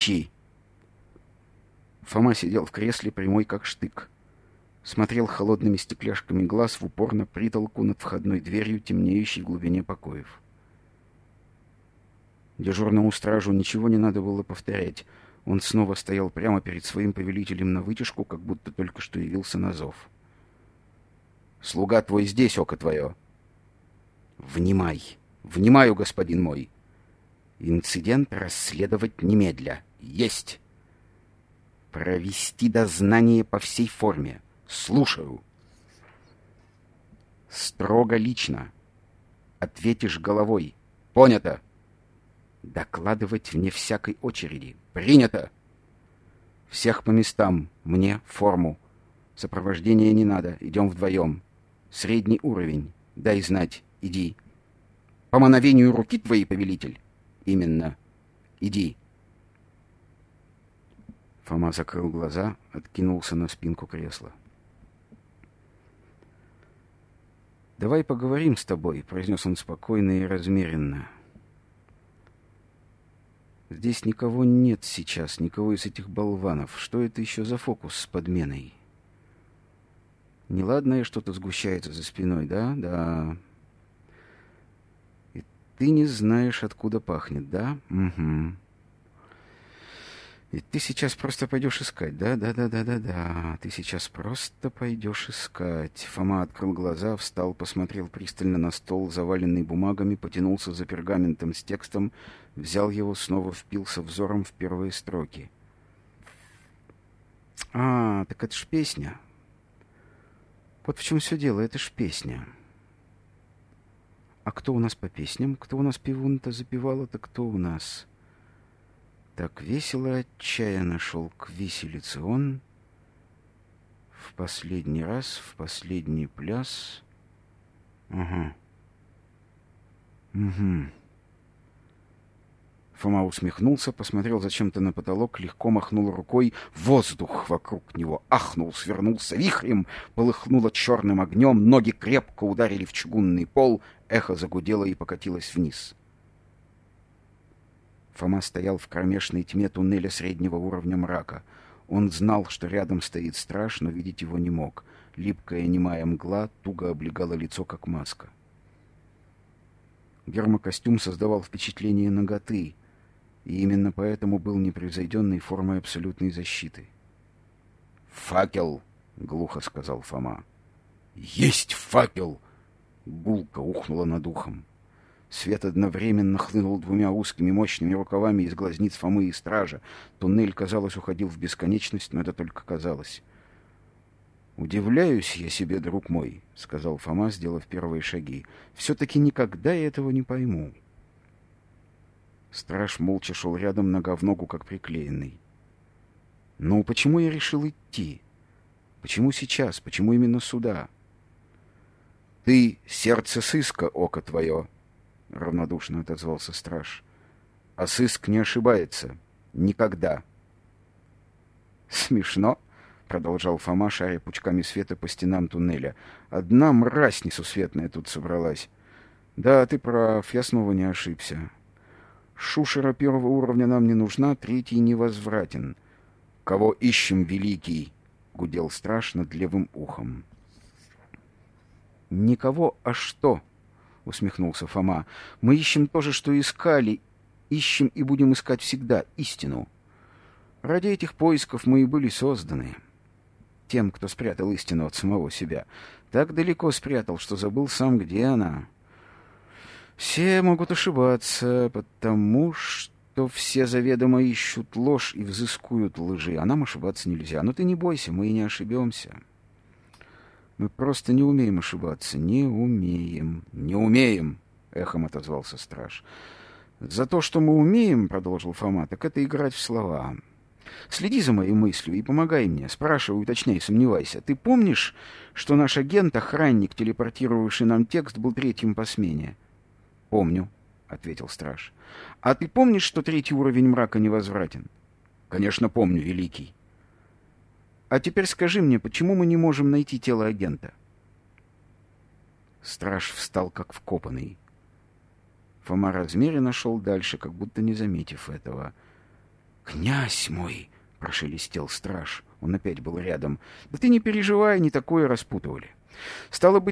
Чи. Фома сидел в кресле прямой как штык. Смотрел холодными стекляшками глаз в упор на притолку над входной дверью, темнеющей в глубине покоев. Дежурному стражу ничего не надо было повторять. Он снова стоял прямо перед своим повелителем на вытяжку, как будто только что явился на зов. «Слуга твой здесь, око твое!» «Внимай! Внимаю, господин мой!» «Инцидент расследовать немедля. Есть!» «Провести дознание по всей форме. Слушаю!» «Строго лично. Ответишь головой. Понято!» «Докладывать вне всякой очереди. Принято!» «Всех по местам. Мне форму. Сопровождения не надо. Идем вдвоем. Средний уровень. Дай знать. Иди. По мановению руки твоей, повелитель? Именно. Иди. Фома закрыл глаза, откинулся на спинку кресла. «Давай поговорим с тобой», — произнес он спокойно и размеренно. «Здесь никого нет сейчас, никого из этих болванов. Что это еще за фокус с подменой?» Неладное что-то сгущается за спиной, да? Да. И ты не знаешь, откуда пахнет, да? Угу. И ты сейчас просто пойдешь искать, да? Да-да-да-да-да. Ты сейчас просто пойдешь искать. Фома открыл глаза, встал, посмотрел пристально на стол, заваленный бумагами, потянулся за пергаментом с текстом, взял его, снова впился взором в первые строки. А, так это ж песня. Вот в чем все дело, это ж песня. А кто у нас по песням? Кто у нас пивун-то запевал, это кто у нас? Так весело, отчаянно шел к виселице он. В последний раз, в последний пляс. Ага. Угу. Фома усмехнулся, посмотрел зачем-то на потолок, легко махнул рукой. Воздух вокруг него ахнул, свернулся вихрем, полыхнуло черным огнем, ноги крепко ударили в чугунный пол, эхо загудело и покатилось вниз. Фома стоял в кромешной тьме туннеля среднего уровня мрака. Он знал, что рядом стоит страж, но видеть его не мог. Липкая немая мгла туго облегала лицо, как маска. Гермокостюм создавал впечатление наготы, и именно поэтому был непревзойденной формой абсолютной защиты. «Факел!» — глухо сказал Фома. «Есть факел!» — гулко ухнула над ухом. Свет одновременно хлынул двумя узкими мощными рукавами из глазниц Фомы и Стража. Туннель, казалось, уходил в бесконечность, но это только казалось. «Удивляюсь я себе, друг мой», — сказал Фома, сделав первые шаги. «Все-таки никогда я этого не пойму». Страж молча шел рядом нога в ногу, как приклеенный. «Ну, почему я решил идти? Почему сейчас? Почему именно сюда?» «Ты — сердце сыска, око твое!» — равнодушно отозвался страж. «А сыск не ошибается. Никогда!» «Смешно!» — продолжал Фома, шаря пучками света по стенам туннеля. «Одна мразь несусветная тут собралась. Да, ты прав, я снова не ошибся. Шушера первого уровня нам не нужна, третий невозвратен. Кого ищем, великий? Гудел страж над левым ухом. Никого, а что? Усмехнулся Фома. Мы ищем то же, что искали. Ищем и будем искать всегда истину. Ради этих поисков мы и были созданы. Тем, кто спрятал истину от самого себя. Так далеко спрятал, что забыл сам, где она. — все могут ошибаться, потому что все заведомо ищут ложь и взыскуют лжи, а нам ошибаться нельзя. Но ты не бойся, мы и не ошибемся. Мы просто не умеем ошибаться. Не умеем. Не умеем, эхом отозвался страж. За то, что мы умеем, продолжил Фома, так это играть в слова. Следи за моей мыслью и помогай мне. Спрашивай, уточняй, сомневайся. Ты помнишь, что наш агент, охранник, телепортировавший нам текст, был третьим по смене? «Помню», — ответил страж. «А ты помнишь, что третий уровень мрака невозвратен?» «Конечно, помню, Великий». «А теперь скажи мне, почему мы не можем найти тело агента?» Страж встал как вкопанный. Фома размеренно шел дальше, как будто не заметив этого. «Князь мой!» — прошелестел страж. Он опять был рядом. «Да ты не переживай, не такое распутывали. Стало быть,